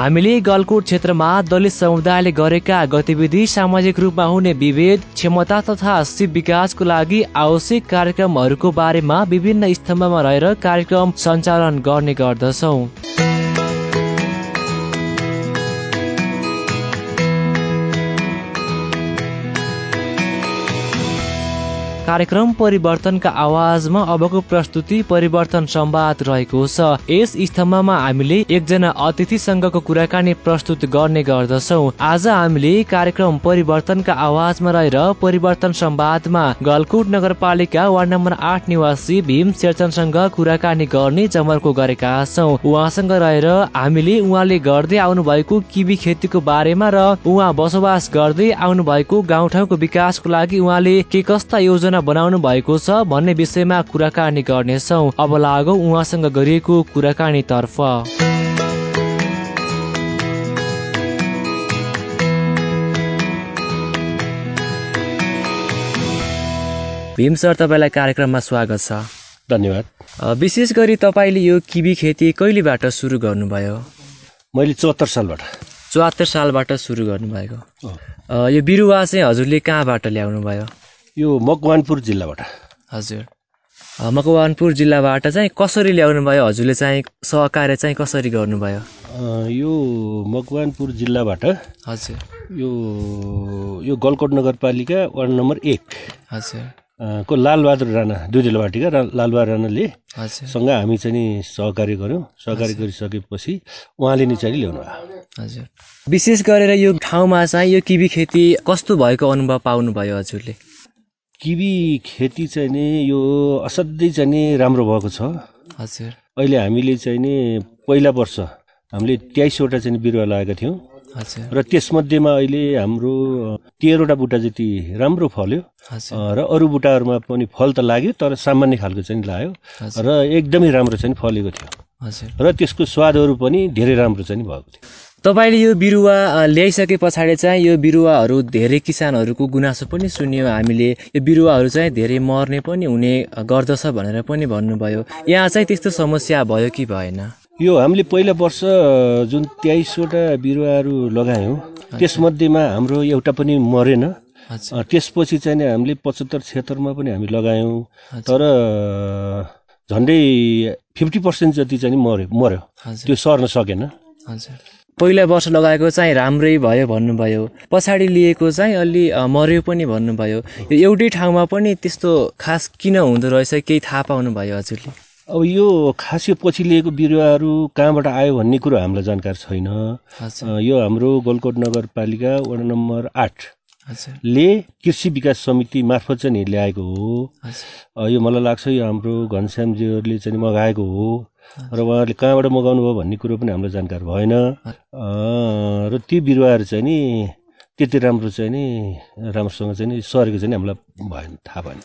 हामीले गलकोट क्षेत्रमा दलित समुदायले गरेका गतिविधि सामाजिक रूपमा हुने विभेद क्षमता तथा सिप विकासको लागि आवश्यक कार्यक्रमहरूको बारेमा विभिन्न स्तम्भमा रहेर कार्यक्रम सञ्चालन गर्ने गर्दछौँ। कार्यक्रम परिवर्तनका आवाजमा अबको प्रस्तुति परिवर्तन संवाद रहेको छ। यस स्तम्भमा हामीले एकजना अतिथिसँगको कुराकानी प्रस्तुत गर्ने गर्दछौ। आज हामीले कार्यक्रम परिवर्तनका आवाजमा रहेर परिवर्तन संवादमा गलकुट नगरपालिका वार्ड नम्बर आठ निवासी भीम शेरचनसँग कुराकानी गर्ने जमर्को गरेका छौ। उहाँसँग रहेर हामीले उहाँले गर्दै आउनु भएको किबी खेतीको बारेमा र उहाँ बसोबास गर्दै आउनु भएको गाउँठाउँको विकासको लागि उहाँले के कस्ता योजना बनाउनु भएको छ भन्ने विषयमा कुराकानी गर्नेछौ। अब लागौ उहाँसँग गरिएको कुराकानी तर्फ। भीम सर तपाईँलाई कार्यक्रममा स्वागत छ। धन्यवाद। विशेष गरी तपाईँले यो किबी खेती कहिलेबाट सुरु गर्नुभयो? मैले चौहत्तर सालबाट। चौहत्तर सालबाट सुरु गर्नुभएको। यो बिरुवा चाहिँ हजुरले कहाँबाट ल्याउनु भयो यो मकवानपुर जिल्लाबाट। हजुर। मकवानपुर जिल्लाबाट चाहिँ कसरी ल्याउनु भयो? हजुरले चाहिँ सहकार्य चाहिँ कसरी गर्नुभयो? यो मकवानपुर जिल्लाबाट हजुर। यो यो गलकोट नगरपालिका वार्ड नम्बर एक। हजुर। को लालबहादुर राणा दुई बाटिका लालबहादुर राणाले सँग हामी चाहिँ नि सहकार्य गऱ्यौँ सहकार्य गरिसकेपछि उहाँले नि चाहिँ ल्याउनु भयो। हजुर। विशेष गरेर यो ठाउँमा चाहिँ यो किबी खेती कस्तो भएको अनुभव पाउनुभयो हजुरले? किबी खेती चाहिँ नि यो असाध्यै चाहिँ नि राम्रो भएको छ। हजुर। अहिले हामीले चाहिँ नि पहिला वर्ष हामीले तेइसवटा चाहिँ बिरुवा लगाएका थियौँ। र त्यसमध्येमा अहिले हाम्रो तेह्रवटा बुट्टा जति राम्रो फल्यो र अरू बुट्टाहरूमा पनि फल त लाग्यो तर सामान्य खालको चाहिँ लाग्यो। र एकदमै राम्रो चाहिँ फलेको थियो। र त्यसको स्वादहरू पनि धेरै राम्रो चाहिँ भएको थियो। तपाईँले यो बिरुवा ल्याइसके पछाडि चाहिँ यो बिरुवाहरू धेरै किसानहरूको गुनासो पनि सुन्यौँ। हामीले यो बिरुवाहरू चाहिँ धेरै मर्ने पनि हुने गर्दछ भनेर पनि भन्नुभयो। यहाँ चाहिँ त्यस्तो समस्या भयो कि भएन? यो हामीले पहिला वर्ष जुन तेइसवटा बिरुवाहरू लगायौँ त्यसमध्येमा हाम्रो एउटा पनि मरेन। त्यसपछि चाहिँ हामीले पचहत्तर छिहत्तरमा पनि हामी लगायौँ। तर झन्डै फिफ्टी पर्सेन्ट जति चाहिँ मऱ्यो। मऱ्यो त्यो सर्न सकेन। हजुर। पहिला वर्ष लगाएको चाहिँ राम्रै भयो भन्नुभयो। पछाडि लिएको चाहिँ अलि अ, मर्यो पनि भन्नुभयो। यो एउटै ठाउँमा पनि त्यस्तो खास किन हुँदो रहेछ केही थाहा पाउनु भयो हजुरले? अब यो खास यो पछि लिएको बिरुवाहरू कहाँबाट आयो भन्ने कुरो हामीलाई जानकारी छैन। यो हाम्रो गोलकोट नगरपालिका वडा नम्बर आठ ले कृषि विकास समिति मार्फत चाहिँ ल्याएको हो। यो मलाई लाग्छ यो हाम्रो घनश्यामजीहरूले चाहिँ मगाएको हो। र उहाँहरूले कहाँबाट मगाउनु भयो भन्ने कुरो पनि हामीलाई जानकार भएन। अ, र ती बिरुवाहरू चाहिँ नि त्यति राम्रो चाहिँ नि राम्रोसँग चाहिँ नि सरेको चाहिँ हामीलाई भएन थाहा भएन।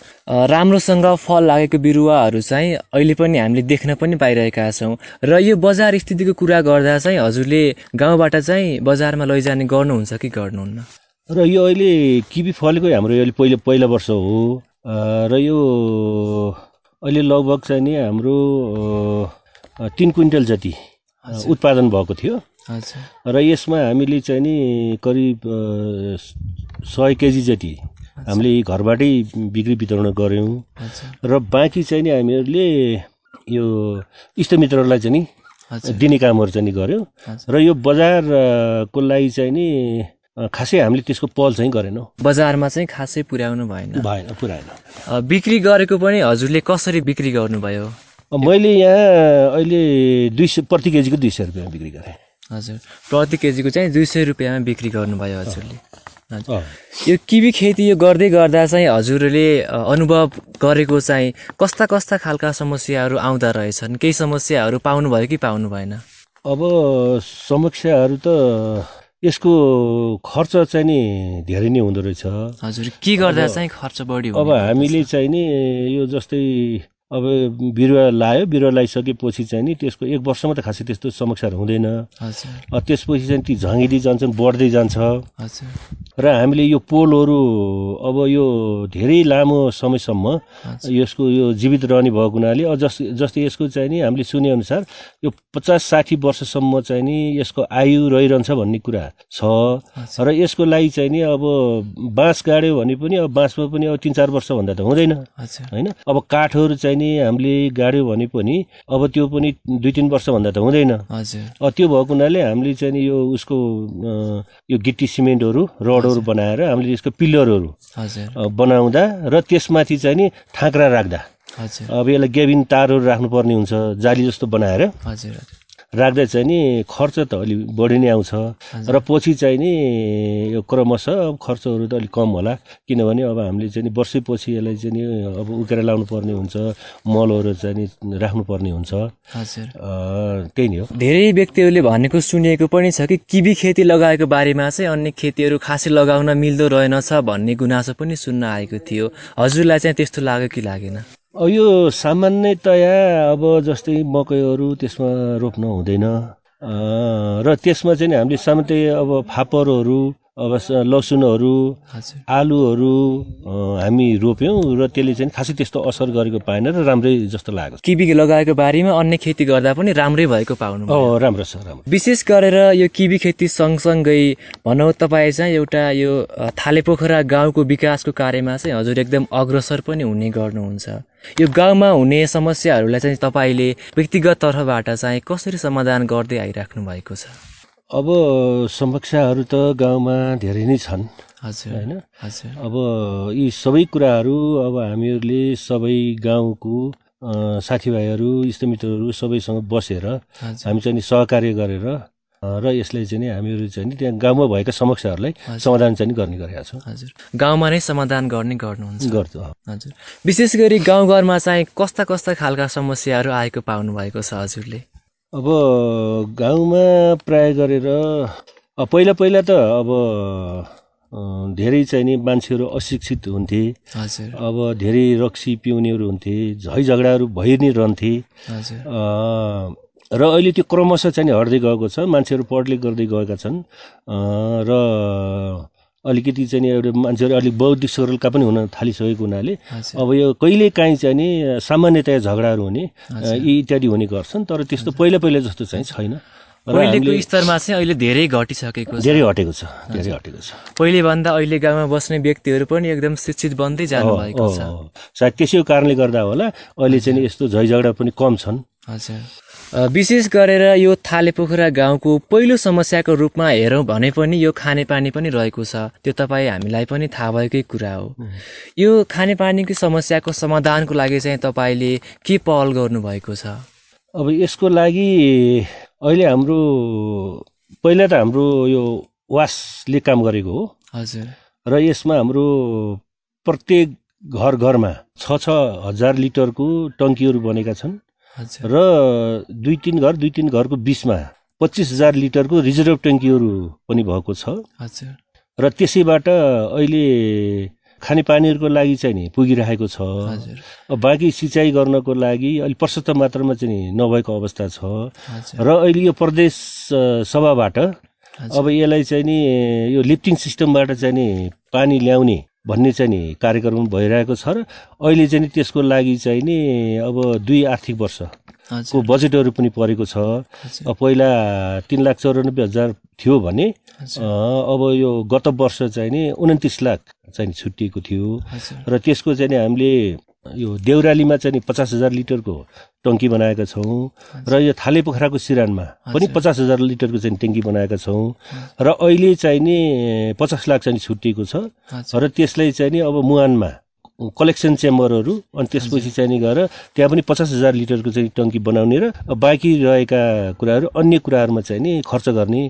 राम्रोसँग फल लागेको बिरुवाहरू चाहिँ अहिले पनि हामीले देख्न पनि पाइरहेका छौँ। र यो बजार स्थितिको कुरा गर्दा चाहिँ हजुरले गाउँबाट चाहिँ बजारमा लैजाने गर्नुहुन्छ कि गर्नुहुन्न? र यो अहिले किबी फलेको हाम्रो यो अहिले पहिलो पहिलो वर्ष हो। र यो अहिले लगभग चाहिँ नि हाम्रो तिन क्विन्टल जति उत्पादन भएको थियो। र यसमा हामीले चाहिँ नि करिब सय केजी जति हामीले घरबाटै बिक्री वितरण गऱ्यौँ। र बाँकी चाहिँ नि हामीहरूले यो इष्टमित्रलाई चाहिँ नि दिने कामहरू चाहिँ नि गऱ्यौँ। र यो बजारको लागि चाहिँ नि खासै हामीले त्यसको पहल चाहिँ गरेनौँ। बजारमा चाहिँ खासै पुर्याउनु भएन। भएन पुऱ्याएन बिक्री गरेको पनि हजुरले कसरी बिक्री गर्नुभयो? मैले यहाँ अहिले दुई सय प्रति केजीको दुई सय रुपियाँमा बिक्री गरेँ। हजुर। प्रति केजीको चाहिँ दुई सय रुपियाँमा बिक्री गर्नुभयो हजुरले। हजुर। यो किवी खेती यो गर्दै गर्दा चाहिँ हजुरले अनुभव गरेको चाहिँ कस्ता कस्ता खालका समस्याहरू आउँदा रहेछन्? केही समस्याहरू पाउनुभयो कि पाउनु भएन? अब समस्याहरू त यसको खर्च चाहिँ नि धेरै नै हुँदो रहेछ। हजुर के गर्दा चाहिँ खर्च बढी अब हामीले चाहिँ नि यो जस्तै अब बिरुवा लायो बिरुवा लगाइसकेपछि चाहिँ नि त्यसको एक वर्षमा त खासै त्यस्तो समस्याहरू हुँदैन। त्यसपछि चाहिँ ती झङ्गिँदै जान्छन् बढ्दै जान्छ। र हामीले यो पोलहरू अब यो धेरै लामो समयसम्म। यसको यो जीवित रहने भएको हुनाले जस जस्तै यसको चाहिँ नि हामीले सुनेअनुसार यो पचास साठी वर्षसम्म चाहिँ नि यसको आयु रहिरहन्छ भन्ने कुरा छ। र यसको लागि चाहिँ नि अब बाँस गाड्यो भने पनि अब बाँसमा पनि अब तिन चार वर्षभन्दा त हुँदैन। होइन? अब काठहरू चाहिँ नि हामीले गाड्यो भने पनि अब त्यो पनि दुई तिन वर्षभन्दा त हुँदैन। हजुर। त्यो भएको हुनाले हामीले चाहिँ नि यो उसको यो गिटी सिमेन्टहरू रडहरू बनाएर हामीले यसको पिल्लरहरू बनाउँदा र त्यसमाथि चाहिँ नि थाङ्क्रा राख्दा। अब यसलाई गेबिन तारहरू राख्नुपर्ने हुन्छ जाली जस्तो बनाएर। हजुर। राख्दा चाहिँ नि खर्च त अलिक बढी नै आउँछ। र पछि चाहिँ नि यो क्रमशः अब खर्चहरू त अलिक कम होला। किनभने अब हामीले चाहिँ नि वर्षैपछि यसलाई चाहिँ नि अब उकेर लाउनु पर्ने हुन्छ मलहरू चाहिँ नि राख्नुपर्ने हुन्छ। हजुर। त्यही नै हो। धेरै व्यक्तिहरूले भनेको सुनिएको पनि छ कि किबी खेती लगाएको बारेमा चाहिँ अन्य खेतीहरू खासै लगाउन मिल्दो रहेनछ भन्ने गुनासो पनि सुन्न आएको थियो। हजुरलाई चाहिँ त्यस्तो लाग्यो कि लागेन? यो सामान्यतया अब जस्तै मकैहरू त्यसमा रोप्न हुँदैन। र त्यसमा चाहिँ हामीले सामान्यतया अब फापरहरू अब लसुनहरू आलुहरू हामी रोप्यौँ र त्यसले चाहिँ खासै त्यस्तो असर गरेको पाएन र राम्रै जस्तो लाग्यो किबी लगाएको बारीमा अन्य खेती गर्दा पनि राम्रै भएको पाउनु राम्रो छ राम्रो विशेष गरेर यो किबी खेती सँगसँगै भनौँ तपाईँ चाहिँ एउटा यो थालेपोखरा गाउँको विकासको कार्यमा चाहिँ हजुर एकदम अग्रसर पनि हुने गर्नुहुन्छ। यो गाउँमा हुने समस्याहरूलाई चाहिँ तपाईँले व्यक्तिगत तर्फबाट चाहिँ कसरी समाधान गर्दै आइराख्नु भएको छ? अब समस्याहरू त गाउँमा धेरै नै छन्। हजुर होइन? हजुर। अब यी सबै कुराहरू अब हामीहरूले सबै गाउँको साथीभाइहरू इष्टमित्रहरू सबैसँग बसेर हामी चाहिँ सहकार्य गरेर र यसलाई चाहिँ हामीहरू चाहिँ त्यहाँ गाउँमा भएका समस्याहरूलाई समाधान चाहिँ गर्ने गरेका छौँ। हजुर। गाउँमा नै समाधान गर्ने गर्नुहुन्छ। गर्छौँ हजुर। विशेष गरी गाउँघरमा चाहिँ कस्ता कस्ता खालका समस्याहरू आएको पाउनु भएको छ हजुरले? अब गाउँमा प्राय गरेर पहिला पहिला त अब धेरै चाहिँ नि मान्छेहरू अशिक्षित हुन्थे। अब धेरै रक्सी पिउनेहरू हुन्थे झै झगडाहरू भइ नै रहन्थे। र अहिले त्यो क्रमशः चाहिँ नि हट्दै गएको छ मान्छेहरू पढलेख गर्दै गएका छन्। र अलिकति चाहिँ एउटा मान्छेहरू अलिक बौद्धिक सरलका पनि हुन थालिसकेको हुनाले अब यो कहिले काहीँ चाहिँ नि सामान्यतया झगडाहरू हुने यी इत्यादि हुने गर्छन् तर त्यस्तो पहिला पहिला जस्तो चाहिँ छैन। हामीले स्तरमा चाहिँ अहिले धेरै घटिसकेको धेरै हटेको छ धेरै हटेको छ। पहिले भन्दा अहिले गाउँमा बस्ने व्यक्तिहरू पनि एकदम शिक्षित बन्दै जानु भएको छ। सायद त्यसै कारणले गर्दा होला अहिले चाहिँ यस्तो झैझगडा पनि कम छन्। हजुर विशेष गरेर यो थालेपोखरा गाउँको पहिलो समस्याको रूपमा हेरौँ भने पनि यो खानेपानी पनि रहेको छ। त्यो तपाईँ हामीलाई पनि थाहा भएकै कुरा हो। यो खानेपानीको समस्याको समाधानको लागि चाहिँ तपाईँले के पहल गर्नुभएको छ? अब यसको लागि अहिले हाम्रो पहिला त हाम्रो यो वासले काम गरेको हो। हजुर। र यसमा हाम्रो प्रत्येक घर घरमा छ छ हजार लिटरको टङ्कीहरू बनेका छन्। र दुई तिन घर दुई तिन घरको बिचमा पच्चिस हजार लिटरको रिजर्भ ट्याङ्कीहरू पनि भएको छ। र त्यसैबाट अहिले खानेपानीहरूको लागि चाहिँ नि पुगिरहेको छ। बाँकी सिँचाइ गर्नको लागि अलिक प्रशस्त मात्रामा चाहिँ नभएको अवस्था छ। र अहिले यो प्रदेश सभाबाट। अब यसलाई चाहिँ नि यो लिफ्टिङ सिस्टमबाट चाहिँ नि पानी ल्याउने भन्ने चाहिँ नि कार्यक्रम भइरहेको छ र अहिले चाहिँ नि त्यसको लागि चाहिँ नि अब दुई आर्थिक वर्षको हजुर। बजेटहरू पनि परेको छ। पहिला तिन लाख चौरानब्बे हजार थियो भने अब यो गत वर्ष चाहिँ नि उन्तिस लाख चाहिँ छुट्टिएको थियो। र त्यसको चाहिँ नि हामीले यो देउरालीमा चाहिँ पचास हजार लिटरको टङ्की बनाएका छौँ। र यो थाले पोखराको सिरानमा पनि। पचास हजार लिटरको चाहिँ ट्याङ्की बनाएका छौँ। र अहिले चाहिँ नि पचास लाख चाहिँ छुट्टिएको छ। र त्यसलाई चाहिँ नि अब मुहानमा कलेक्सन च्याम्बरहरू अनि त्यसपछि चाहिँ नि गएर त्यहाँ पनि पचास हजार लिटरको चाहिँ टङ्की बनाउने र बाँकी रहेका कुराहरू अन्य कुराहरूमा चाहिँ नि खर्च गर्ने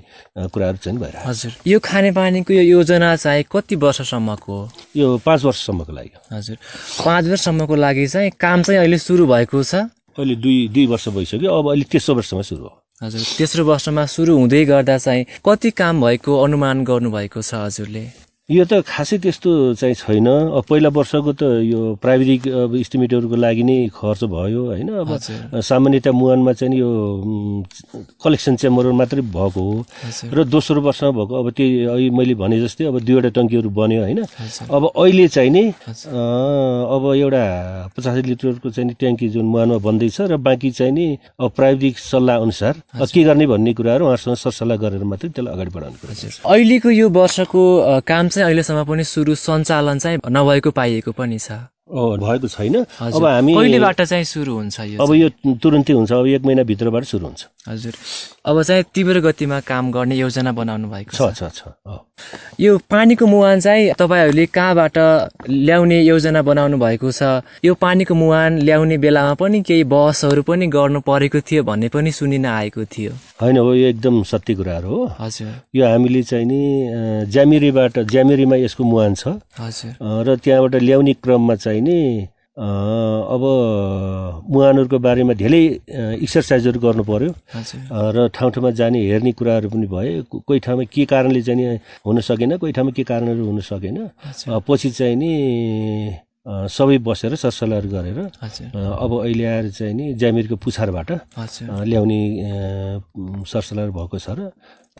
कुराहरू चाहिँ भइरहेको हजुर। यो खानेपानीको यो योजना चाहिँ कति वर्षसम्मको? हो यो पाँच वर्षसम्मको लागि। हजुर। पाँच वर्षसम्मको लागि चाहिँ काम चाहिँ अहिले सुरु भएको छ? अहिले दुई दुई वर्ष भइसक्यो। अब अहिले तेस्रो वर्षमा सुरु हो। हजुर। तेस्रो वर्षमा सुरु हुँदै गर्दा चाहिँ कति काम भएको अनुमान गर्नुभएको छ हजुरले? यो त खासै त्यस्तो चाहिँ छैन। अब पहिला वर्षको त यो प्राविधिक अब इस्टिमेटहरूको लागि नै खर्च भयो होइन? अब हजुर। सामान्यतः मुहानमा चाहिँ यो कलेक्सन च्याम्बरहरू मात्रै भएको हो। र दोस्रो वर्षमा भएको अब त्यही अहिले मैले भने जस्तै अब दुईवटा टङ्कीहरू बन्यो होइन? अब अहिले चाहिँ नि अब एउटा पचास लिटरको चाहिँ ट्याङ्की जुन मुहानमा बन्दैछ र बाँकी चाहिँ नि अब प्राविधिक सल्लाह अनुसार अब के गर्ने भन्ने कुराहरू उहाँहरूसँग सरसल्लाह गरेर मात्रै त्यसलाई अगाडि बढाउनु पर्छ अहिलेको यो वर्षको काम चाहिँ अहिलेसम्म पनि सुरु सञ्चालन चाहिँ नभएको पाइएको पनि छ। भएको छैन। अब हामी चाहिँ सुरु हुन्छ यो अब यो तुरुन्तै हुन्छ। अब एक महिनाभित्रबाट सुरु हुन्छ। हजुर। अब चाहिँ तीव्र गतिमा काम गर्ने योजना बनाउनु भएको छ छ। छ। यो पानीको मुहान चाहिँ तपाईँहरूले कहाँबाट ल्याउने योजना बनाउनु भएको छ? यो पानीको मुहान ल्याउने बेलामा पनि केही बहसहरू पनि गर्नु परेको थियो भन्ने पनि सुनिन आएको थियो। होइन हो यो एकदम सत्य कुराहरू हो। हजुर। यो हामीले चाहिँ नि ज्यामिरीबाट ज्यामिरीमा यसको मुहान छ। हजुर। र त्यहाँबाट ल्याउने क्रममा चाहिँ नि? अ, अब मुहानहरूको बारेमा धेरै एक्सर्साइजहरू गर्नु पर्यो। र ठाउँ ठाउँमा जाने हेर्ने कुराहरू पनि भए को- कोही ठाउँमा के कारणले चाहिँ नि हुन सकेन कोही ठाउँमा के कारणहरू हुन सकेन। पछि चाहिँ नि सबै बसेर सरसल्लाहहरू गरेर अब अहिले आएर चाहिँ नि ज्यामिरको पुछारबाट ल्याउने सरसल्लाह भएको छ र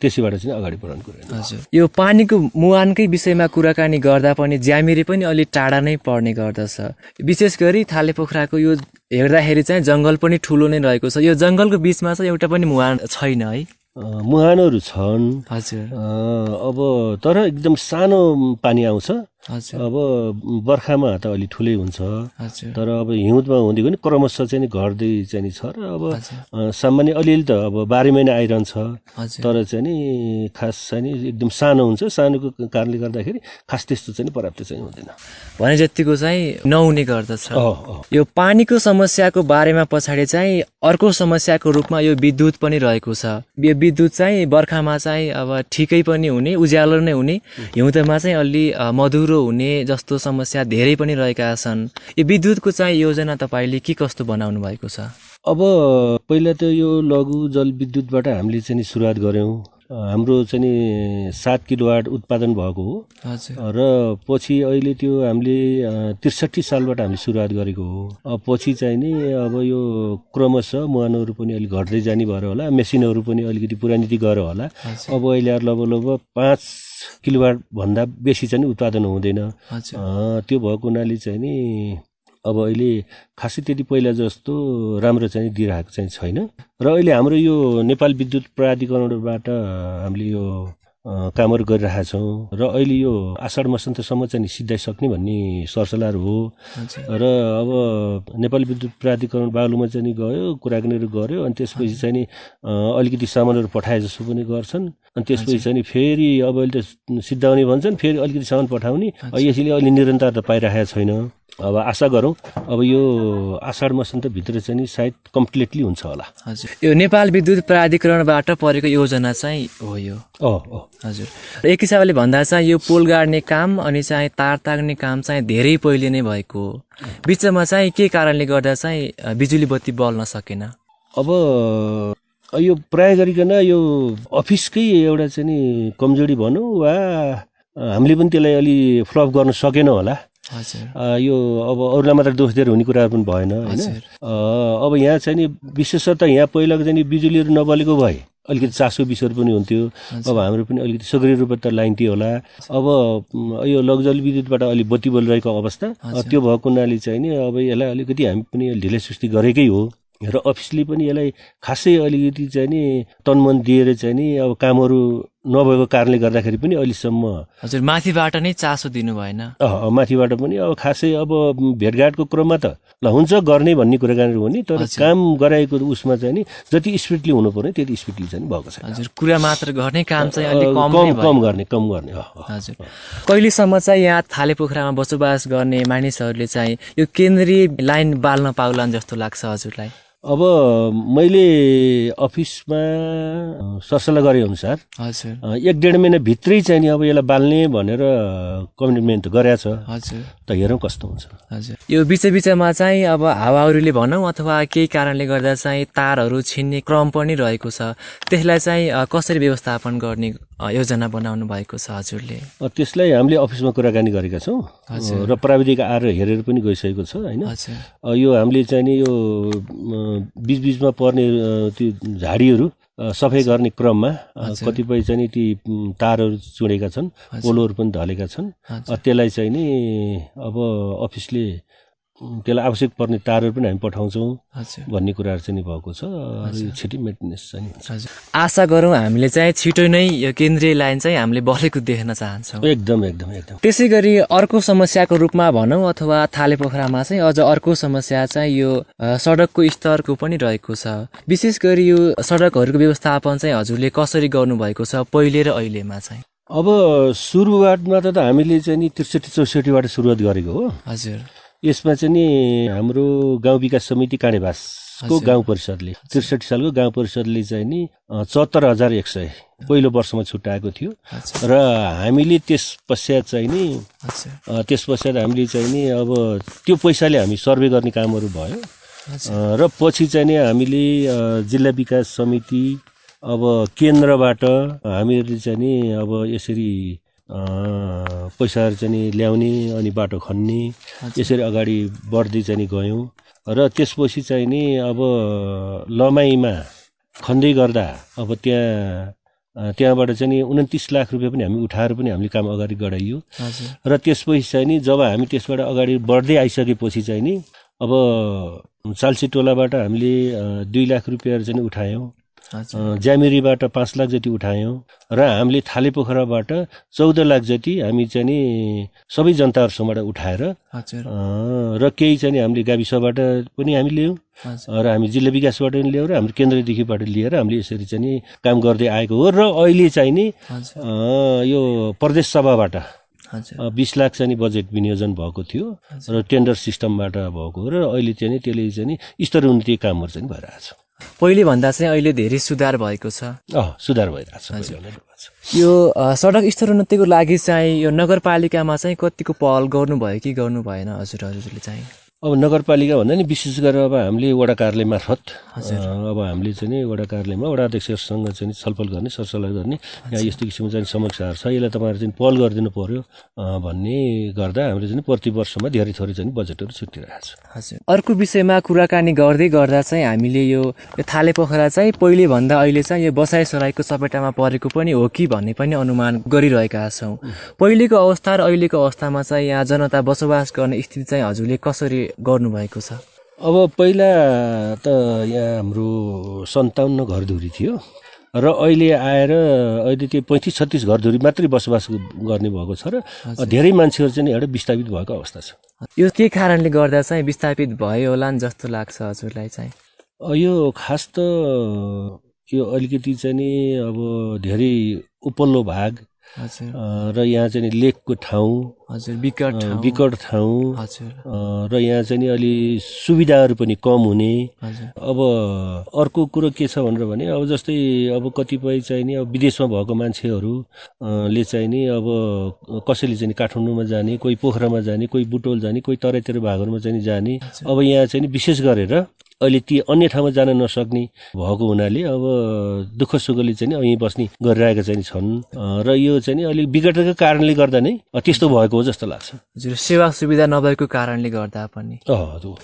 त्यसैबाट चाहिँ अगाडि बढाउनु कुरा हजुर। यो पानीको मुहानकै विषयमा कुराकानी गर्दा पनि ज्यामिरे पनि अलि टाढा नै पर्ने गर्दछ। विशेष गरी थाले पोखराको यो हेर्दाखेरि चाहिँ जङ्गल पनि ठुलो नै रहेको छ। यो जङ्गलको बिचमा चाहिँ एउटा पनि मुहान छैन है? मुहानहरू छन्। हजुर। अब तर एकदम सानो पानी आउँछ। अब बर्खामा त अलि ठुलै हुन्छ। तर अब हिउँदमा हुँदै पनि क्रमशः चाहिँ नि घट्दै चाहिँ नि छ र अब सामान्य अलिअलि त अब बाह्र महिना आइरहन्छ। तर चाहिँ नि खास चाहिँ नि एकदम सानो हुन्छ। सानोको कारणले गर्दाखेरि खास त्यस्तो चाहिँ पर्याप्त चाहिँ हुँदैन। भने जतिको चाहिँ नहुने गर्दछ। यो पानीको समस्याको बारेमा पछाडि चाहिँ अर्को समस्याको रूपमा यो विद्युत पनि रहेको छ। यो विद्युत चाहिँ बर्खामा चाहिँ अब ठिकै पनि हुने उज्यालो नै हुने। हिउँदमा चाहिँ अलि अ, मधुरो हुने जस्तो समस्या धेरै पनि रहेका छन्। यो विद्युतको चाहिँ योजना तपाईँले के कस्तो बनाउनु भएको छ? अब पहिला त यो लघु जलविद्युतबाट हामीले चाहिँ सुरुवात गऱ्यौँ। हाम्रो चाहिँ नि सात किलोवाट उत्पादन भएको हो। र पछि अहिले त्यो हामीले त्रिसठी सालबाट हामीले सुरुवात गरेको हो। अब पछि चाहिँ नि अब यो क्रमशः मुहानहरू पनि अलिक घट्दै जाने भएर होला मेसिनहरू पनि अलिकति पुरानिति गएर होला। अब अहिले आएर लगभग लगभग पाँच किलोवाट भन्दा बेसी चाहिँ उत्पादन हुँदैन। त्यो भएको हुनाले चाहिँ नि अब अहिले खासै त्यति पहिला जस्तो राम्रो चाहिँ दिइरहेको चाहिँ छैन। र अहिले हाम्रो यो नेपाल विद्युत प्राधिकरणबाट हामीले यो कामहरू गरिरहेका छौँ। र अहिले यो आषाढ मसन्तसम्म चाहिँ सिद्धाइसक्ने भन्ने सरसल्लाहहरू हो। र अब नेपाल विद्युत प्राधिकरण बागलुङमा चाहिँ गयो कुराकानीहरू गऱ्यो अनि त्यसपछि चाहिँ नि अलिकति सामानहरू पठाए जस्तो पनि गर्छन्। अनि त्यसपछि चाहिँ फेरि अब अहिले त सिद्धाउने भन्छन् फेरि अलिकति सामान पठाउने। यसैले अहिले निरन्तरता पाइरहेको छैन। अब आशा गरौँ अब यो आषाढ मसन्तभित्र चाहिँ नि सायद कम्प्लिटली हुन्छ होला। हजुर। यो नेपाल विद्युत प्राधिकरणबाट परेको योजना चाहिँ हो यो। हजुर। एक हिसाबले भन्दा चाहिँ यो पोल गाड्ने काम अनि चाहिँ तार ताग्ने काम चाहिँ धेरै पहिले नै भएको हो। बिचमा चाहिँ के कारणले गर्दा चाहिँ बिजुली बत्ती बल्न सकेन? अब यो प्राय गरिकन यो अफिसकै एउटा चाहिँ नि कमजोरी भनौँ वा हामीले पनि त्यसलाई अलि फ्लप गर्न सकेनौँ होला। यो अब अरूलाई मात्र दोष दिएर हुने कुरा पनि भएन होइन? अब यहाँ चाहिँ नि विशेषतः यहाँ पहिलाको चाहिँ नि बिजुलीहरू नबलेको भए अलिकति चासो विषयहरू पनि हुन्थ्यो। अब हाम्रो पनि अलिकति सक्रिय रूपमा त लाइन्थ्यो होला। अब यो लग्जरी विद्युतबाट अलिक बत्ती बलिरहेको अवस्था त्यो भएको हुनाले चाहिँ नि अब यसलाई अलिकति हामी पनि ढिलै सुस्ती गरेकै हो। र अफिसले पनि यसलाई खासै अलिकति चाहिँ नि तनमन दिएर चाहिँ नि अब कामहरू नभएको कारणले गर्दाखेरि पनि अहिलेसम्म हजुर माथिबाट नै चासो दिनु भएन माथिबाट पनि अब खासै अब भेटघाटको क्रममा त ल हुन्छ गर्ने भन्ने कुराकानी हो नि तर। काम गराएको उसमा चाहिँ नि जति स्पिडली हुनु पर्ने त्यति स्पिडली चाहिँ भएको छैन। हजुर कुरा मात्र गर्ने काम चाहिँ अलिक कम कम गर्ने कम गर्ने। हजुर। कहिलेसम्म चाहिँ यहाँ थाले पोखरामा बसोबास गर्ने मानिसहरूले चाहिँ यो केन्द्रीय लाइन बाल्न पाउलान् जस्तो लाग्छ हजुरलाई? अब मैले अफिसमा सरसल्लाह गरे अनुसार हजुर। एक डेढ महिनाभित्रै चाहिँ नि अब यसलाई बाल्ने भनेर कमिटमेन्ट गरेछ हजुर। त हेरौँ कस्तो हुन्छ। हजुर। यो बिच बिचमा चाहिँ अब हावाहुरीले भनौँ अथवा केही कारणले गर्दा चाहिँ तारहरू छिन्ने क्रम पनि रहेको छ। त्यसलाई चाहिँ कसरी व्यवस्थापन गर्ने योजना बनाउनु भएको छ हजुरले। त्यसलाई हामीले अफिसमा कुराकानी गरेका छौँ। र प्राविधिक आएर हेरेर पनि गइसकेको छ होइन? यो हामीले चाहिँ नि यो बिचबिचमा पर्ने त्यो झाडीहरू सफाइ गर्ने क्रममा। कतिपय चाहिँ नि ती तारहरू चुडेका छन्। पोलोहरू पनि ढलेका छन्। त्यसलाई चाहिँ नि अब अफिसले त्यसलाई आवश्यक पर्ने तारहरू पनि हामी पठाउँछौँ भन्ने कुराहरू चाहिँ नि भएको छ छिटै मेन्टेनेन्स चाहिँ हुन्छ। आशा गरौँ हामीले चाहिँ छिटो नै यो केन्द्रीय लाइन चाहिँ हामीले बलेको देख्न चाहन्छौँ। एकदम एकदम एकदम। त्यसै गरी अर्को समस्याको रूपमा भनौँ अथवा थाले पोखरामा चाहिँ अझ अर्को समस्या चाहिँ यो सडकको स्तरको पनि रहेको छ। विशेष गरी यो सडकहरूको व्यवस्थापन चाहिँ हजुरले कसरी गर्नुभएको छ पहिले र अहिलेमा चाहिँ? अब सुरुवातमा त त हामीले चाहिँ नि त्रिसठी चौसठीबाट सुरुवात गरेको हो। हजुर। यसमा चाहिँ नि हाम्रो गाउँ विकास समिति काँडेबासको। गाउँ परिषदले त्रिसठी सालको गाउँ परिषदले चाहिँ नि चौहत्तर हजार एक सय पहिलो वर्षमा छुट्याएको थियो। र हामीले त्यस पश्चात चाहिँ नि त्यस पश्चात हामीले चाहिँ नि अब त्यो पैसाले हामी सर्वे गर्ने कामहरू भयो। र पछि चाहिँ नि हामीले जिल्ला विकास समिति अब केन्द्रबाट हामीहरूले चाहिँ नि अब यसरी पैसाहरू चाहिँ नि ल्याउने अनि बाटो खन्ने यसरी अगाडि बढ्दै चाहिँ गयौँ। र त्यसपछि चाहिँ नि अब लमाइमा खन्दै गर्दा अब त्यहाँ त्यहाँबाट चाहिँ नि उन्तिस लाख रुपियाँ पनि हामी उठाएर पनि हामीले काम अगाडि बढाइयो। र त्यसपछि चाहिँ नि जब हामी त्यसबाट अगाडि बढ्दै आइसकेपछि चाहिँ नि अब चाल्सी टोलाबाट हामीले दुई लाख रुपियाँ चाहिँ उठायौँ। ज्यामिरीबाट पाँच लाख जति उठायौँ र हामीले थाले पोखराबाट चौध लाख जति हामी चाहिँ नि सबै जनताहरूसँगबाट उठाएर र केही चाहिँ हामीले गाविसबाट पनि हामी ल्यायौँ र हामी जिल्ला विकासबाट पनि ल्यायौँ र हाम्रो केन्द्रदेखिबाट लिएर हामीले यसरी चाहिँ नि काम गर्दै आएको हो र अहिले चाहिँ नि यो प्रदेश सभाबाट बिस लाख चाहिँ बजेट विनियोजन भएको थियो र टेन्डर सिस्टमबाट भएको हो र अहिले चाहिँ नि त्यसले चाहिँ स्तर उन्नति कामहरू चाहिँ भइरहेछ। पहिले भन्दा चाहिँ अहिले धेरै सुधार भएको छ। सुधार भएको छ। यो सडक स्तरोन्नतिको लागि चाहिँ यो नगरपालिकामा चाहिँ कतिको पहल गर्नुभयो कि गर्नु भएन हजुर हजुरले चाहिँ। अब नगरपालिका भन्दा नि विशेष गरेर अब हामीले वडा कार्यालय मार्फत अब हामीले चाहिँ नि वडा कार्यालयमा वडा अध्यक्षहरूसँग चाहिँ छलफल गर्ने सरसल्लाह गर्ने यहाँ यस्तो किसिमको चाहिँ समस्याहरू छ यसलाई तपाईँहरू चाहिँ पहल गरिदिनु पर्यो भन्ने गर्दा हामीले चाहिँ प्रति वर्षमा धेरै थोरै चाहिँ बजेटहरू छुटिरहेको छ। हजुर। अर्को विषयमा कुराकानी गर्दै गर्दा चाहिँ हामीले यो यो थाले पोखरा चाहिँ पहिले भन्दा अहिले चाहिँ यो बसाइ सराईको चपेटामा परेको पनि हो कि भन्ने पनि अनुमान गरिरहेका छौँ। पहिलेको अवस्था र अहिलेको अवस्थामा चाहिँ यहाँ जनता बसोबास गर्ने स्थिति चाहिँ हजुरले कसरी गर्नुभएको छ? अब पहिला त यहाँ हाम्रो सन्ताउन्न घरधुरी थियो र अहिले आएर अहिले त्यो पैँतिस छत्तिस घरधुरी मात्रै बसोबास गर्ने भएको छ र धेरै मान्छेहरू चाहिँ एउटा विस्थापित भएको अवस्था छ। यो के कारणले गर्दा चाहिँ विस्थापित भयो होला नि जस्तो लाग्छ हजुरलाई चाहिँ? यो खास त यो अलिकति चाहिँ नि अब धेरै उपल्लो भाग र यहाँ चाहिँ नि लेकको ठाउँ विकट ठाउँ। र यहाँ चाहिँ नि अलि सुविधाहरू पनि कम हुने। अब अर्को कुरो के छ भनेर भने अब जस्तै अब कतिपय चाहिँ नि अब विदेशमा भएको मान्छेहरू ले चाहिँ नि अब कसैले चाहिँ काठमाडौँमा जाने कोही पोखरामा जाने कोही बुटोल जाने कोही तराईतिर भागहरूमा चाहिँ जाने। अब यहाँ चाहिँ नि विशेष गरेर अहिले ती अन्य ठाउँमा जान नसक्ने भएको हुनाले अब दुःख सुखले चाहिँ नि यहीँ बस्ने गरिरहेका चाहिँ छन् र यो चाहिँ नि अलिक विघटनको कारणले गर्दा नै त्यस्तो भएको हो जस्तो लाग्छ हजुर सेवा सुविधा नभएको कारणले गर्दा पनि।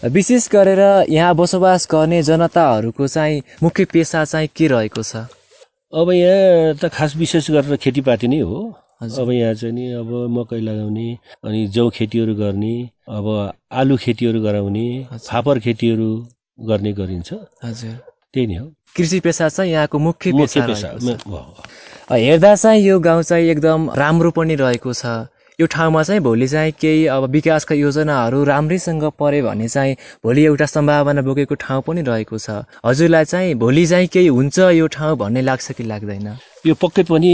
विशेष गरेर यहाँ बसोबास गर्ने जनताहरूको चाहिँ मुख्य पेसा चाहिँ के रहेको छ अब यहाँ त खास विशेष गरेर खेतीपाती नै हो। अब यहाँ चाहिँ नि अब मकै लगाउने अनि जौ खेतीहरू गर्ने अब आलु खेतीहरू गराउने। फापर खेतीहरू गर्ने गरिन्छ। हजुर। त्यही नै हो। कृषि पेसा चाहिँ यहाँको मुख्य पेसा हेर्दा चाहिँ यो गाउँ चाहिँ एकदम राम्रो पनि रहेको छ। यो ठाउँमा चाहिँ भोलि चाहिँ केही अब विकासका योजनाहरू राम्रैसँग परे भने चाहिँ भोलि एउटा सम्भावना बोकेको ठाउँ पनि रहेको छ। हजुरलाई चाहिँ भोलि चाहिँ केही हुन्छ यो ठाउँ भन्ने लाग्छ कि लाग्दैन? यो पक्कै पनि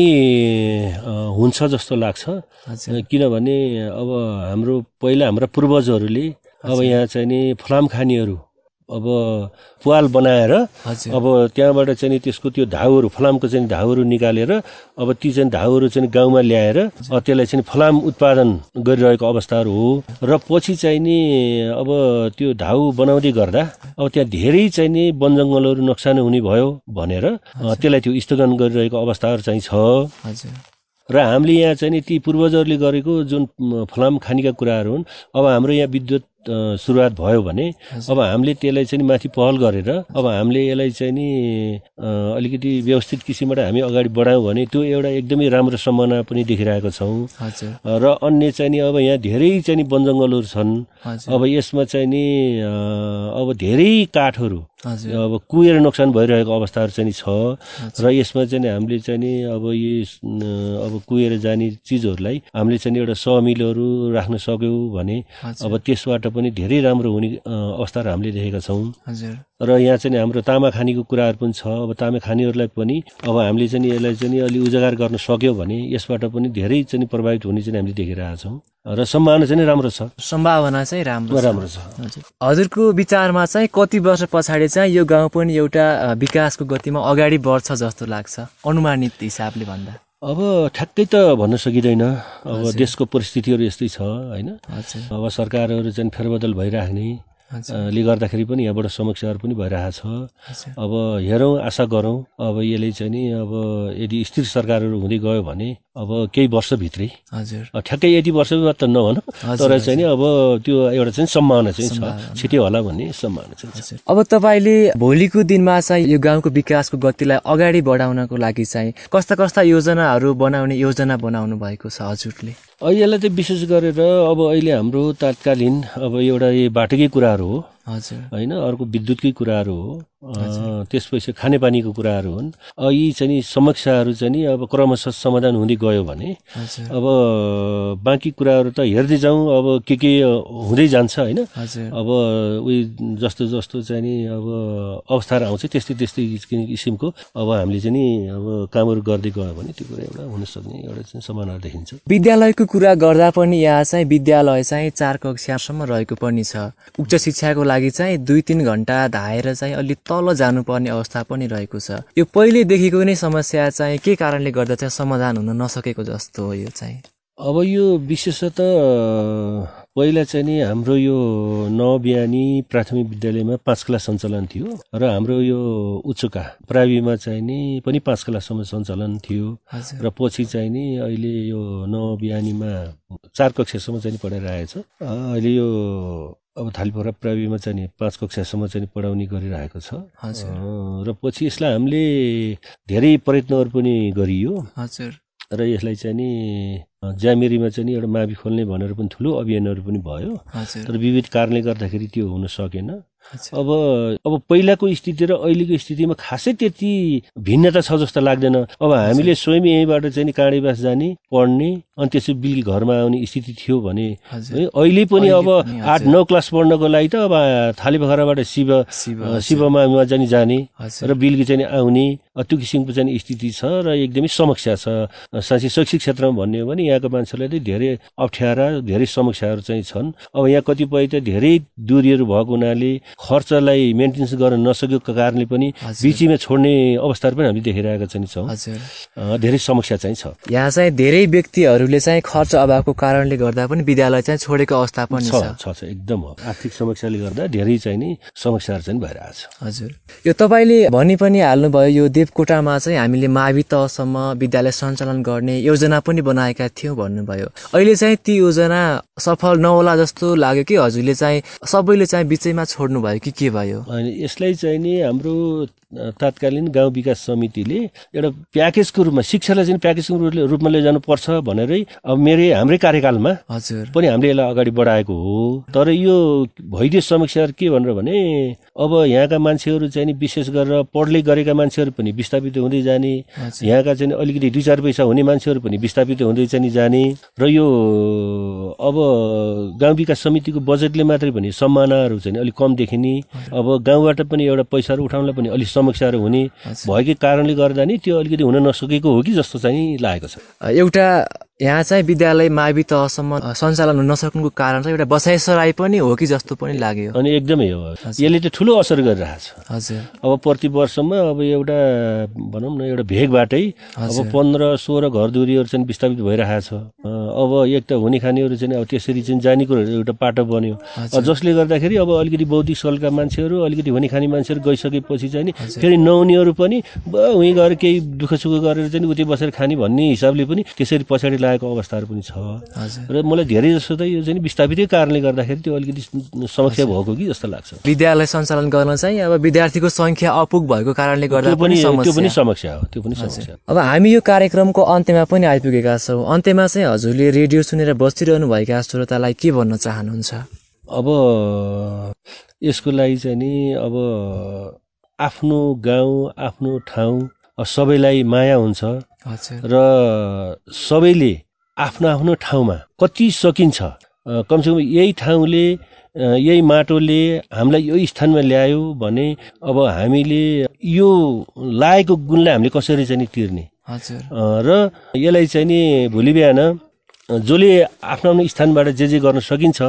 हुन्छ जस्तो लाग्छ। किनभने अब हाम्रो पहिला हाम्रा पूर्वजहरूले अब यहाँ चाहिँ नि फलाम खानेहरू अब पुवाल बनाएर अब त्यहाँबाट चाहिँ त्यसको त्यो घाउहरू फलामको चाहिँ घाउहरू निकालेर अब ती चाहिँ घाउहरू चाहिँ गाउँमा ल्याएर त्यसलाई चाहिँ फलाम उत्पादन गरिरहेको अवस्थाहरू हो। र पछि चाहिँ नि अब त्यो घाउ बनाउँदै गर्दा अब त्यहाँ धेरै चाहिँ नि वन जङ्गलहरू नोक्सान हुने भयो भनेर त्यसलाई त्यो स्थगन गरिरहेको अवस्थाहरू चाहिँ छ। र हामीले यहाँ चाहिँ नि ती पूर्वजहरूले गरेको जुन फलाम खानीका कुराहरू हुन् अब हाम्रो यहाँ विद्युत सुरुवात भयो भने अब हामीले त्यसलाई चाहिँ माथि पहल गरेर अब हामीले यसलाई चाहिँ नि अलिकति व्यवस्थित किसिमबाट हामी अगाडि बढायौँ भने त्यो एउटा एकदमै राम्रो सम्भावना पनि देखिरहेको छौँ। र अन्य चाहिँ नि अब यहाँ धेरै चाहिँ नि वन जङ्गलहरू छन्। अब यसमा चाहिँ नि अब धेरै काठहरू अब कुहेर नोक्सान भइरहेको अवस्थाहरू चाहिँ छ। र यसमा चाहिँ हामीले चाहिँ नि अब न, अब कुहेर जाने चिजहरूलाई हामीले चाहिँ एउटा समिलहरू राख्न सक्यौँ भने अब त्यसबाट पनि धेरै राम्रो हुने अवस्थाहरू हामीले देखेका छौँ। हजुर। र यहाँ चाहिँ हाम्रो तामा खानीको कुराहरू पनि छ। अब तामा खानीहरूलाई पनि अब हामीले चाहिँ यसलाई चाहिँ अलि उजागर गर्न सक्यौँ भने यसबाट पनि धेरै चाहिँ प्रभावित हुने चाहिँ हामीले देखिरहेका छौँ। र सम्भावना चाहिँ राम्रो छ। सम्भावना चाहिँ राम्रो छ। राम्रो छ। हजुर। हजुरको विचारमा चाहिँ कति वर्ष पछाडि चाहिँ यो गाउँ पनि एउटा विकासको गतिमा अगाडि बढ्छ जस्तो लाग्छ अनुमानित हिसाबले भन्दा? अब ठ्याक्कै त भन्न सकिँदैन। अब देशको परिस्थितिहरू यस्तै छ होइन? अब सरकारहरू चाहिँ फेरबदल भइराख्ने। ले गर्दाखेरि पनि यहाँबाट समस्याहरू पनि भइरहेको छ अब हेरौँ आशा गरौँ अब यसले चाहिँ नि अब यदि स्थिर सरकारहरू हुँदै गयो भने अब केही वर्षभित्रै। हजुर। ठ्याक्कै यति वर्षमा त नभनौँ तर चाहिँ नि अब त्यो एउटा चाहिँ सम्भावना चाहिँ। छ। छिटै होला भन्ने सम्भावना चाहिँ छ। अब तपाईँले भोलिको दिनमा चाहिँ यो गाउँको विकासको गतिलाई अगाडि बढाउनको लागि चाहिँ कस्ता कस्ता योजनाहरू बनाउने योजना बनाउनु भएको छ हजुरले? यसलाई चाहिँ विशेष गरेर अब अहिले हाम्रो तात्कालीन अब एउटा यो बाटोकै कुराहरू हो। होइन अर्को विद्युतकै कुराहरू हो। त्यसपछि खानेपानीको कुराहरू हुन्। अ, यी चाहिँ समस्याहरू चाहिँ नि अब क्रमशः समाधान हुँदै गयो भने अब बाँकी कुराहरू त हेर्दै जाउँ अब के के हुँदै जान्छ होइन? अब उयो जस्तो जस्तो चाहिँ नि अब अवस्थाहरू आउँछ त्यस्तै त्यस्तै किसिम- किसिमको। अब हामीले चाहिँ नि अब कामहरू गर्दै गयो भने त्यो कुरा एउटा हुन सक्ने एउटा चाहिँ देखिन्छ। विद्यालयको कुरा गर्दा पनि यहाँ चाहिँ विद्यालय चाहिँ चार कक्षासम्म रहेको पनि छ। उच्च शिक्षाको लागि चाहिँ दुई तिन घन्टा धाएर चाहिँ अलि तल जानुपर्ने अवस्था पनि रहेको छ। यो पहिलेदेखिको नै समस्या चाहिँ के कारणले गर्दा चाहिँ समाधान हुन नसकेको जस्तो हो यो चाहिँ? अब यो विशेषतः पहिला चाहिँ नि हाम्रो यो नबिहानी प्राथमिक विद्यालयमा पाँच क्लास सञ्चालन थियो र हाम्रो यो उच्चका प्राविमा चाहिँ नि पनि पाँच क्लाससम्म सञ्चालन थियो र पछि चाहिँ नि अहिले यो नबिहानीमा चार कक्षासम्म चाहिँ नि पढाइरहेको छ अ, अहिले यो अब थालीपोखरा प्राविमा चाहिँ नि पाँच कक्षासम्म चाहिँ पढाउने गरिरहेको छ। र पछि यसलाई हामीले धेरै प्रयत्नहरू पनि गरियो। हजुर। र यसलाई चाहिँ नि ज्यामिरीमा चाहिँ एउटा मावि खोल्ने भनेर पनि ठुलो अभियानहरू पनि भयो। तर विविध कारणले गर्दाखेरि त्यो हुन सकेन। अब अब पहिलाको स्थिति र अहिलेको स्थितिमा खासै त्यति भिन्नता छ जस्तो लाग्दैन। अब हामीले स्वयं यहीँबाट चाहिँ काँडीबास जाने पढ्ने अनि त्यसै बिल घरमा आउने स्थिति थियो भने है अहिले पनि अब आठ नौ क्लास पढ्नको लागि त अब थाली भखराबाट शिव शिवमा जाने जाने र बिलकी चाहिँ आउने त्यो किसिमको चाहिँ स्थिति छ र एकदमै समस्या छ। साँच्चै शैक्षिक क्षेत्रमा भन्ने हो भने यहाँको मान्छेलाई चाहिँ धेरै अप्ठ्यारा धेरै समस्याहरू चाहिँ छन्। अब यहाँ कतिपय त धेरै दूरीहरू भएको हुनाले खर्चलाई मेन्टेनेन्स गर्न नसकेको कारणले पनि बिचीमा छोड्ने अवस्थाहरू पनि हामीले देखिरहेका चाहिँ छौँ। धेरै समस्या चाहिँ छ। यहाँ चाहिँ धेरै व्यक्तिहरूले चाहिँ खर्च अभावको कारणले गर्दा पनि विद्यालय चाहिँ छोडेको अवस्था पनि छ छ एकदम हो। आर्थिक समस्याले गर्दा धेरै चाहिँ नि समस्याहरू चाहिँ भइरहेछ। हजुर। यो तपाईँले भनि पनि हाल्नुभयो यो देवकोटामा चाहिँ हामीले मावि तहसम्म विद्यालय सञ्चालन गर्ने योजना पनि बनाएका थियौँ भन्नुभयो। अहिले चाहिँ ती योजना सफल नहोला जस्तो लाग्यो कि हजुरले चाहिँ सबैले चाहिँ बिचैमा छोड्नु भयो कि के भयो? यसलाई चाहिँ नि हाम्रो तत्कालीन गाउँ विकास समितिले एउटा प्याकेजको रूपमा शिक्षालाई चाहिँ प्याकेजको रूपमा लैजानु पर्छ भनेरै अब मेरै हाम्रै कार्यकालमा हजुर। पनि हामीले यसलाई अगाडि बढाएको हो। तर यो भइदियो समस्याहरू के भनेर भने अब यहाँका मान्छेहरू चाहिँ विशेष गरेर पढ्दै गरेका मान्छेहरू पनि विस्थापित हुँदै जाने यहाँका चाहिँ अलिकति दुई चार पैसा हुने मान्छेहरू पनि विस्थापित हुँदै चाहिँ जाने र यो अब गाउँ विकास समितिको बजेटले मात्रै पनि सम्मानहरू चाहिँ अलिक कम देखिने अब गाउँबाट पनि एउटा पैसाहरू उठाउनलाई पनि अलिक समस्याहरू हुने भएकै कारणले गर्दा नि त्यो अलिकति हुन नसकेको हो कि जस्तो चाहिँ लागेको छ। एउटा यहाँ चाहिँ विद्यालय मावि तहसम्म सञ्चालन हुन नसक्नुको कारण चाहिँ एउटा बसाइसराई पनि हो कि जस्तो पनि लाग्यो। अनि एकदमै हो। यसले चाहिँ ठुलो असर गरिरहेको छ हजुर। अब प्रति वर्षमा अब एउटा भनौँ न एउटा भेगबाटै अब पन्ध्र सोह्र घरधुरीहरू चाहिँ विस्थापित भइरहेको छ अब एक त हुने खानेहरू चाहिँ अब त्यसरी चाहिँ जाने कुरोहरू एउटा पाटो बन्यो। जसले गर्दाखेरि अब अलिकति बौद्धिक सलका मान्छेहरू अलिकति हुने खाने मान्छेहरू गइसकेपछि चाहिँ नि फेरि नहुनेहरू पनि उहीँ गएर केही दुःख सुख गरेर चाहिँ उतै बसेर खाने भन्ने हिसाबले पनि त्यसरी पछाडि लागेको अवस्थाहरू पनि छ। र मलाई धेरै जस्तो त यो चाहिँ विस्थापितै कारणले गर्दाखेरि त्यो अलिकति समस्या भएको कि जस्तो लाग्छ। विद्यालय सञ्चालन गर्न चाहिँ अब विद्यार्थीको संख्या अपुग भएको कारणले गर्दा पनि त्यो पनि समस्या हो त्यो पनि समस्या। अब हामी यो कार्यक्रमको अन्त्यमा पनि आइपुगेका छौँ। अन्त्यमा चाहिँ हजुरले रेडियो सुनेर बसिरहनु भएका श्रोतालाई के भन्न चाहनुहुन्छ? अब यसको लागि चाहिँ नि अब आफ्नो गाउँ आफ्नो ठाउँ सबैलाई माया हुन्छ। र सबैले आफ्नो आफ्नो ठाउँमा कति सकिन्छ कमसेकम यही ठाउँले यही माटोले हामीलाई यो स्थानमा ल्यायो भने अब हामीले यो लागेको गुणलाई हामीले कसरी चाहिँ तिर्ने? र यसलाई चाहिँ नि भोलि बिहान जसले आफ्नो आफ्नो स्थानबाट जे जे गर्न सकिन्छ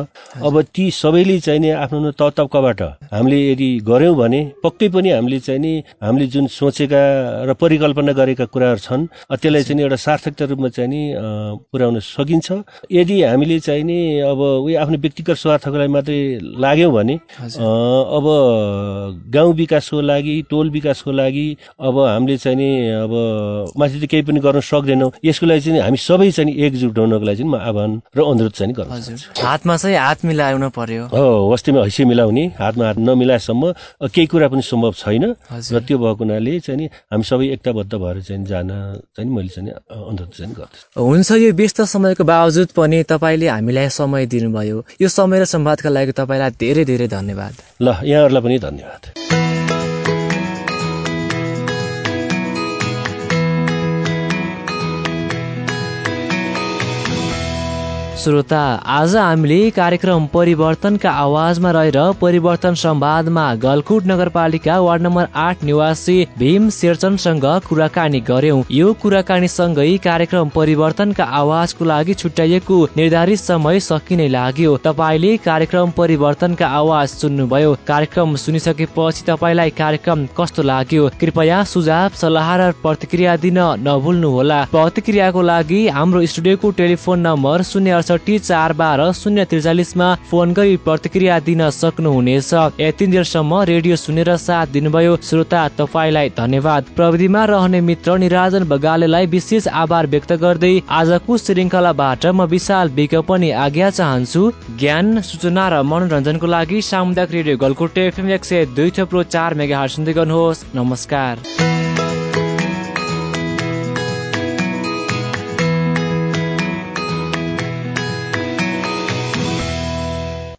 अब ती सबैले चाहिँ नि आफ्नो आफ्नो तत्वकाबाट हामीले यदि गऱ्यौँ भने पक्कै पनि हामीले चाहिँ नि हामीले जुन सोचेका र परिकल्पना गरेका कुराहरू छन् त्यसलाई चाहिँ एउटा सार्थकता रूपमा चाहिँ नि पुर्याउन सकिन्छ। यदि हामीले चाहिँ नि अब उयो आफ्नो व्यक्तिगत स्वार्थको लागि मात्रै लाग्यौँ भने अब गाउँ विकासको लागि टोल विकासको लागि अब हामीले चाहिँ नि अब माथि त केही पनि गर्न सक्दैनौँ। यसको लागि चाहिँ हामी सबै चाहिँ एकजुट हुनको चाहिँ म आह्वान र अनुरोध चाहिँ गर्छु हातमा चाहिँ हात मिलाउनु पर्यो। हो वस्तीमा हैसिया मिलाउने हातमा हात नमिलाएसम्म केही कुरा पनि सम्भव छैन। र त्यो भएको हुनाले चाहिँ हामी सबै एकताबद्ध भएर चाहिँ जान चाहिँ मैले चाहिँ अनुरोध चाहिँ गर्छु हुन्छ यो व्यस्त समयको बावजुद पनि तपाईँले हामीलाई समय दिनुभयो। यो समय र सम्वादका लागि तपाईँलाई धेरै धेरै धन्यवाद। ल यहाँहरूलाई पनि धन्यवाद। श्रोता आज हामीले कार्यक्रम परिवर्तनका आवाजमा रहेर परिवर्तन संवादमा गलकुट नगरपालिका वार्ड नम्बर आठ निवासी भीम शेरचनसँग कुराकानी गर्यौं यो कुराकानी सँगै कार्यक्रम परिवर्तनका आवाजको लागि छुट्याइएको निर्धारित समय सकिने लाग्यो। तपाईँले कार्यक्रम परिवर्तनका आवाज सुन्नुभयो। कार्यक्रम सुनिसकेपछि तपाईँलाई कार्यक्रम कस्तो लाग्यो? कृपया सुझाव सल्लाह र प्रतिक्रिया दिन नभुल्नुहोला। प्रतिक्रियाको लागि हाम्रो स्टुडियोको टेलिफोन नम्बर शून्य त्रिसठी चार बाह्र शून्य त्रिचालिसमा फोन गरी प्रतिक्रिया दिन सक्नुहुनेछ। यति जेलसम्म रेडियो सुनेर साथ दिनुभयो। श्रोता तपाईँलाई धन्यवाद। प्रविधिमा रहने मित्र निराजन बगालेलाई विशेष आभार व्यक्त गर्दै आजको श्रृङ्खलाबाट म विशाल विक पनि आज्ञा चाहन्छु। ज्ञान सूचना र मनोरञ्जनको लागि सामुदायिक रेडियो गलकोटे एफएम एक सय दुई थप्रो चार मेगा गर्नुहोस्। नमस्कार।